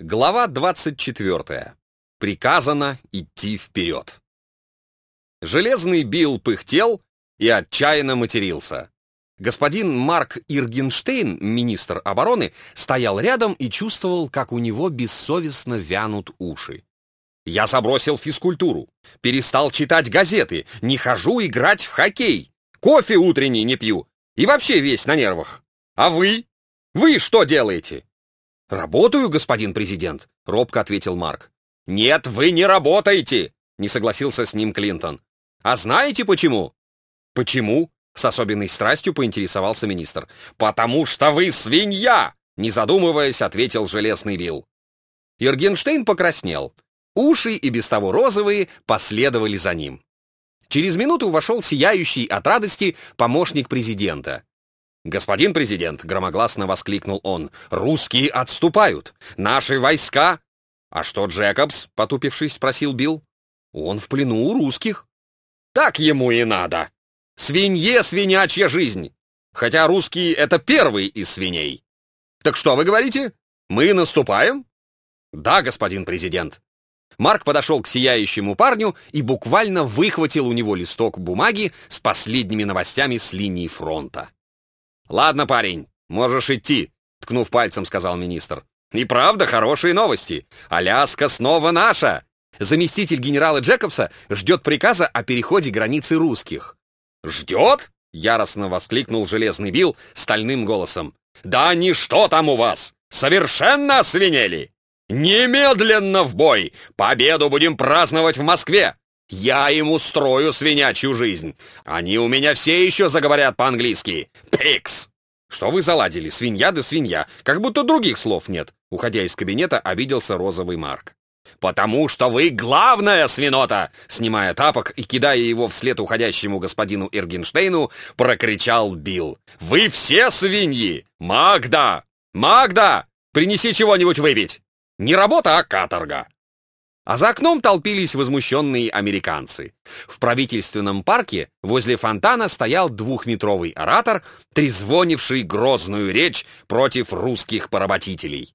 Глава 24. Приказано идти вперед. Железный Билл пыхтел и отчаянно матерился. Господин Марк Иргенштейн, министр обороны, стоял рядом и чувствовал, как у него бессовестно вянут уши. «Я забросил физкультуру, перестал читать газеты, не хожу играть в хоккей, кофе утренний не пью и вообще весь на нервах. А вы? Вы что делаете?» «Работаю, господин президент», — робко ответил Марк. «Нет, вы не работаете!» — не согласился с ним Клинтон. «А знаете почему?» «Почему?» — с особенной страстью поинтересовался министр. «Потому что вы свинья!» — не задумываясь, ответил Железный Вилл. Иргенштейн покраснел. Уши, и без того розовые, последовали за ним. Через минуту вошел сияющий от радости помощник президента. «Господин президент!» — громогласно воскликнул он. «Русские отступают! Наши войска...» «А что Джекобс?» — потупившись, спросил Билл. «Он в плену у русских». «Так ему и надо! Свинье свинячья жизнь! Хотя русские — это первый из свиней. Так что вы говорите? Мы наступаем?» «Да, господин президент». Марк подошел к сияющему парню и буквально выхватил у него листок бумаги с последними новостями с линии фронта. «Ладно, парень, можешь идти», — ткнув пальцем, сказал министр. «И правда, хорошие новости. Аляска снова наша. Заместитель генерала Джекобса ждет приказа о переходе границы русских». «Ждет?» — яростно воскликнул Железный Билл стальным голосом. «Да ничто там у вас! Совершенно освинели! Немедленно в бой! Победу будем праздновать в Москве! Я им устрою свинячью жизнь. Они у меня все еще заговорят по-английски. Пикс!» «Что вы заладили? Свинья да свинья. Как будто других слов нет». Уходя из кабинета, обиделся розовый Марк. «Потому что вы главная свинота!» Снимая тапок и кидая его вслед уходящему господину Иргенштейну, прокричал Билл. «Вы все свиньи! Магда! Магда! Принеси чего-нибудь выпить! Не работа, а каторга!» А за окном толпились возмущенные американцы. В правительственном парке возле фонтана стоял двухметровый оратор, трезвонивший грозную речь против русских поработителей.